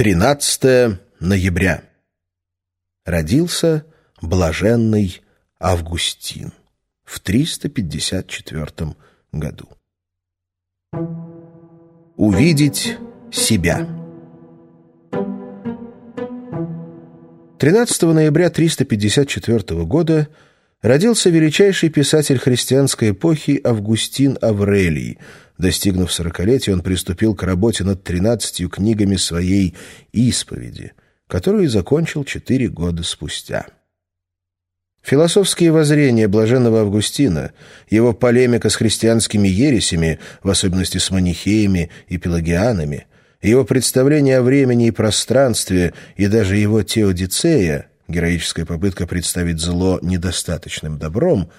13 ноября. Родился блаженный Августин в 354 году. Увидеть себя. 13 ноября 354 года родился величайший писатель христианской эпохи Августин Аврелий. Достигнув сорокалетия, он приступил к работе над тринадцатью книгами своей «Исповеди», которую закончил четыре года спустя. Философские воззрения блаженного Августина, его полемика с христианскими ересями, в особенности с манихеями и пелагианами, его представление о времени и пространстве и даже его теодицея, героическая попытка представить зло недостаточным добром,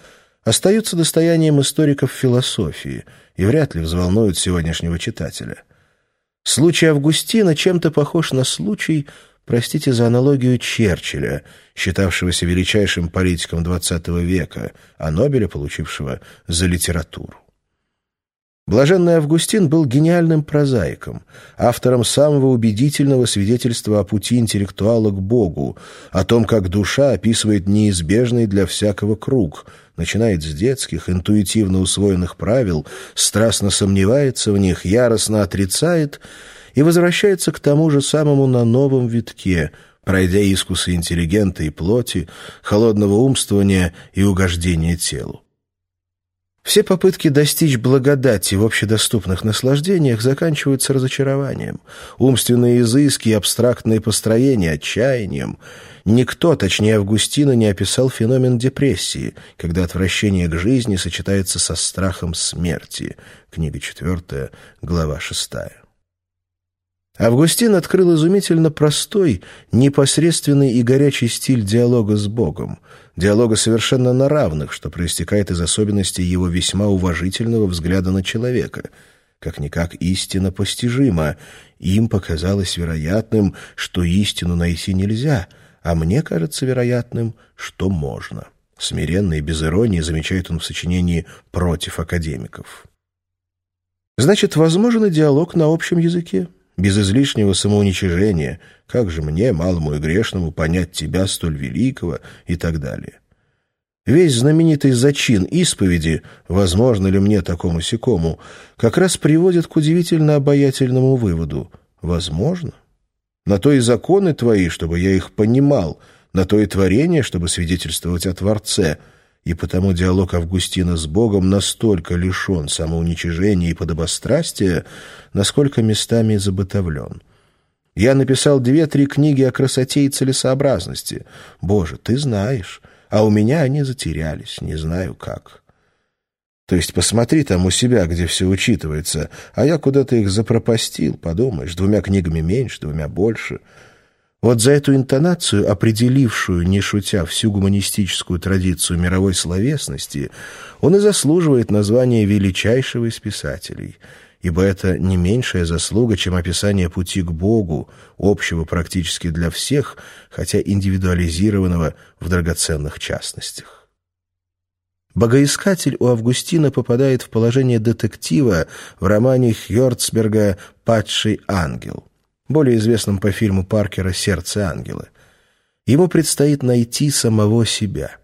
остаются достоянием историков философии и вряд ли взволнуют сегодняшнего читателя. Случай Августина чем-то похож на случай – Простите за аналогию Черчилля, считавшегося величайшим политиком XX века, а Нобеля получившего за литературу. Блаженный Августин был гениальным прозаиком, автором самого убедительного свидетельства о пути интеллектуала к Богу, о том, как душа описывает неизбежный для всякого круг, начинает с детских, интуитивно усвоенных правил, страстно сомневается в них, яростно отрицает — и возвращается к тому же самому на новом витке, пройдя искусы интеллигента и плоти, холодного умствования и угождения телу. Все попытки достичь благодати в общедоступных наслаждениях заканчиваются разочарованием, умственные изыски и абстрактные построения отчаянием. Никто, точнее Августина, не описал феномен депрессии, когда отвращение к жизни сочетается со страхом смерти. Книга 4, глава 6. Августин открыл изумительно простой, непосредственный и горячий стиль диалога с Богом, диалога совершенно на равных, что проистекает из особенностей его весьма уважительного взгляда на человека. Как-никак истина постижима, им показалось вероятным, что истину найти нельзя, а мне кажется вероятным, что можно. Смиренно и без иронии замечает он в сочинении «Против академиков». Значит, возможен диалог на общем языке без излишнего самоуничижения, как же мне, малому и грешному, понять тебя столь великого и так далее. Весь знаменитый зачин исповеди, возможно ли мне такому сякому, как раз приводит к удивительно обаятельному выводу. Возможно. На то и законы твои, чтобы я их понимал, на то и творение, чтобы свидетельствовать о Творце — и потому диалог Августина с Богом настолько лишен самоуничижения и подобострастия, насколько местами забытовлен. Я написал две-три книги о красоте и целесообразности. Боже, ты знаешь, а у меня они затерялись, не знаю как. То есть посмотри там у себя, где все учитывается, а я куда-то их запропастил, подумаешь, двумя книгами меньше, двумя больше — вот за эту интонацию, определившую, не шутя, всю гуманистическую традицию мировой словесности, он и заслуживает названия величайшего из писателей, ибо это не меньшая заслуга, чем описание пути к Богу, общего практически для всех, хотя индивидуализированного в драгоценных частностях. Богоискатель у Августина попадает в положение детектива в романе Хьорцберга «Падший ангел» более известном по фильму Паркера «Сердце ангела». Ему предстоит найти самого себя.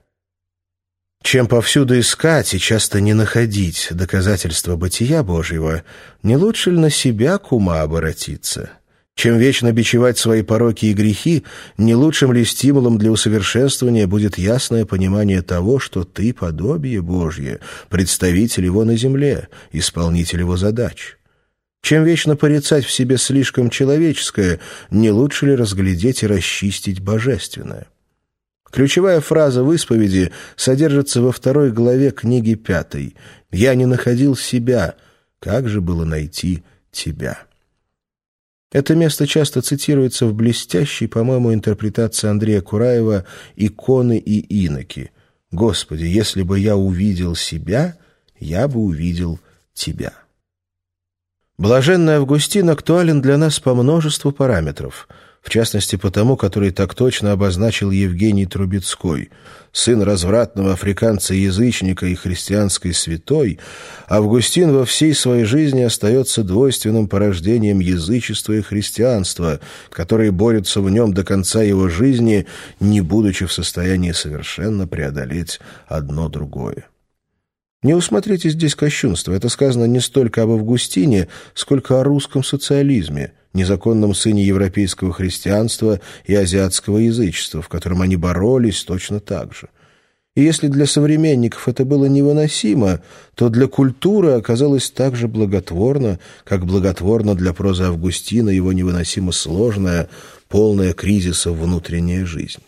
Чем повсюду искать и часто не находить доказательства бытия Божьего, не лучше ли на себя к ума обратиться? Чем вечно бичевать свои пороки и грехи, не лучшим ли стимулом для усовершенствования будет ясное понимание того, что ты подобие Божье, представитель его на земле, исполнитель его задач? Чем вечно порицать в себе слишком человеческое, не лучше ли разглядеть и расчистить божественное? Ключевая фраза в исповеди содержится во второй главе книги пятой. «Я не находил себя. Как же было найти тебя?» Это место часто цитируется в блестящей, по-моему, интерпретации Андрея Кураева «Иконы и иноки». «Господи, если бы я увидел себя, я бы увидел тебя». Блаженный Августин актуален для нас по множеству параметров. в частности потому, который так точно обозначил Евгений Трубецкой, сын развратного африканца-язычника и христианской святой, Августин во всей своей жизни остается двойственным порождением язычества и христианства, которые борются в нем до конца его жизни, не будучи в состоянии совершенно преодолеть одно другое. Не усмотрите здесь кощунство. Это сказано не столько об Августине, сколько о русском социализме, незаконном сыне европейского христианства и азиатского язычества, в котором они боролись точно так же. И если для современников это было невыносимо, то для культуры оказалось так же благотворно, как благотворно для прозы Августина его невыносимо сложная, полная кризисов внутренняя жизнь.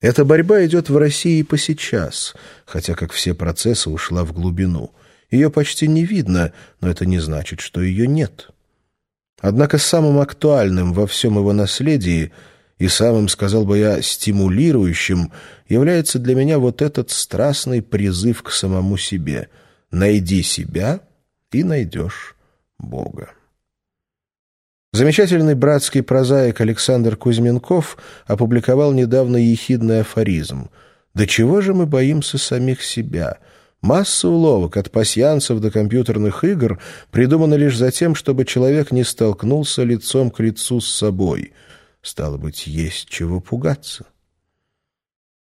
Эта борьба идет в России по сейчас, хотя, как все процессы, ушла в глубину. Ее почти не видно, но это не значит, что ее нет. Однако самым актуальным во всем его наследии и самым, сказал бы я, стимулирующим является для меня вот этот страстный призыв к самому себе. «Найди себя, и найдешь Бога». Замечательный братский прозаик Александр Кузьменков опубликовал недавно ехидный афоризм «Да чего же мы боимся самих себя?» Масса уловок, от пасьянцев до компьютерных игр, придумана лишь за тем, чтобы человек не столкнулся лицом к лицу с собой. Стало быть, есть чего пугаться.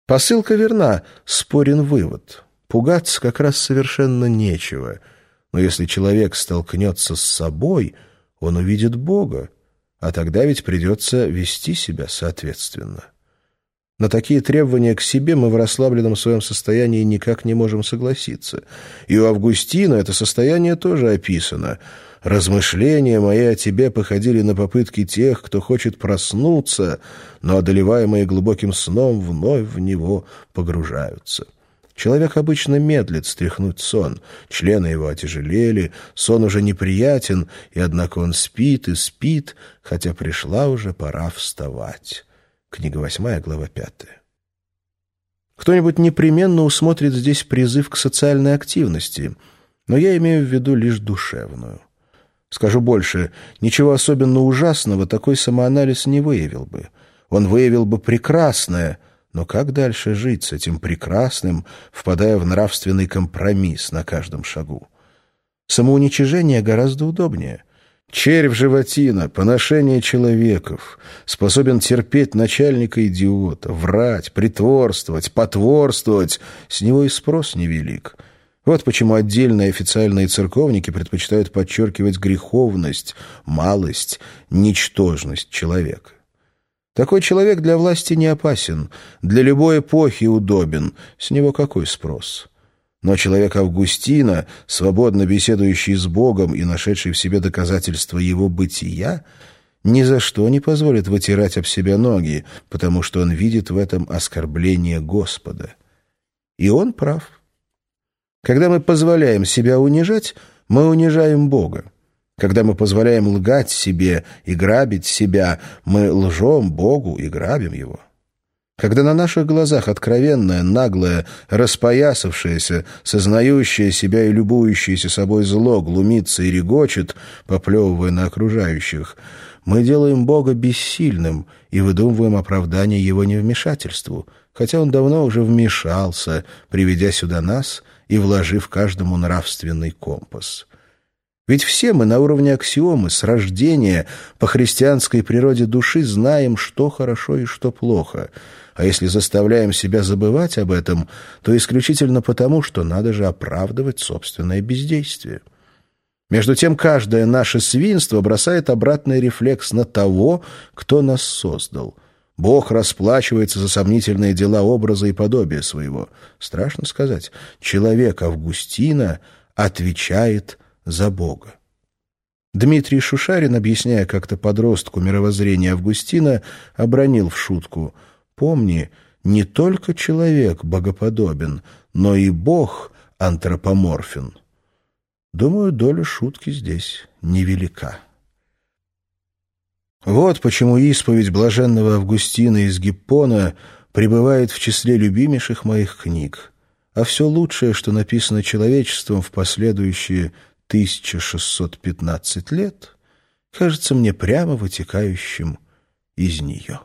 Посылка верна, спорен вывод. Пугаться как раз совершенно нечего. Но если человек столкнется с собой — он увидит Бога, а тогда ведь придется вести себя соответственно. На такие требования к себе мы в расслабленном своем состоянии никак не можем согласиться. И у Августина это состояние тоже описано. «Размышления мои о тебе походили на попытки тех, кто хочет проснуться, но, одолеваемые глубоким сном, вновь в него погружаются». Человек обычно медлит стряхнуть сон. Члены его отяжелели, сон уже неприятен, и однако он спит и спит, хотя пришла уже пора вставать. Книга восьмая, глава пятая. Кто-нибудь непременно усмотрит здесь призыв к социальной активности, но я имею в виду лишь душевную. Скажу больше, ничего особенно ужасного такой самоанализ не выявил бы. Он выявил бы прекрасное — но как дальше жить с этим прекрасным, впадая в нравственный компромисс на каждом шагу? Самоуничижение гораздо удобнее. Червь животина, поношение человеков, способен терпеть начальника-идиота, врать, притворствовать, потворствовать, с него и спрос невелик. Вот почему отдельные официальные церковники предпочитают подчеркивать греховность, малость, ничтожность человека. Такой человек для власти не опасен, для любой эпохи удобен, с него какой спрос? Но человек Августина, свободно беседующий с Богом и нашедший в себе доказательства его бытия, ни за что не позволит вытирать об себя ноги, потому что он видит в этом оскорбление Господа. И он прав. Когда мы позволяем себя унижать, мы унижаем Бога. Когда мы позволяем лгать себе и грабить себя, мы лжем Богу и грабим Его. Когда на наших глазах откровенное, наглое, распоясавшееся, сознающее себя и любующееся собой зло глумится и регочет, поплевывая на окружающих, мы делаем Бога бессильным и выдумываем оправдание Его невмешательству, хотя Он давно уже вмешался, приведя сюда нас и вложив каждому нравственный компас. Ведь все мы на уровне аксиомы, с рождения, по христианской природе души знаем, что хорошо и что плохо. А если заставляем себя забывать об этом, то исключительно потому, что надо же оправдывать собственное бездействие. Между тем, каждое наше свинство бросает обратный рефлекс на того, кто нас создал. Бог расплачивается за сомнительные дела образа и подобия своего. Страшно сказать, человек Августина отвечает за Бога. Дмитрий Шушарин, объясняя как-то подростку мировоззрение Августина, обронил в шутку «Помни, не только человек богоподобен, но и Бог антропоморфен». Думаю, доля шутки здесь невелика. Вот почему исповедь блаженного Августина из Гиппона пребывает в числе любимейших моих книг, а все лучшее, что написано человечеством в последующие 1615 лет кажется мне прямо вытекающим из нее.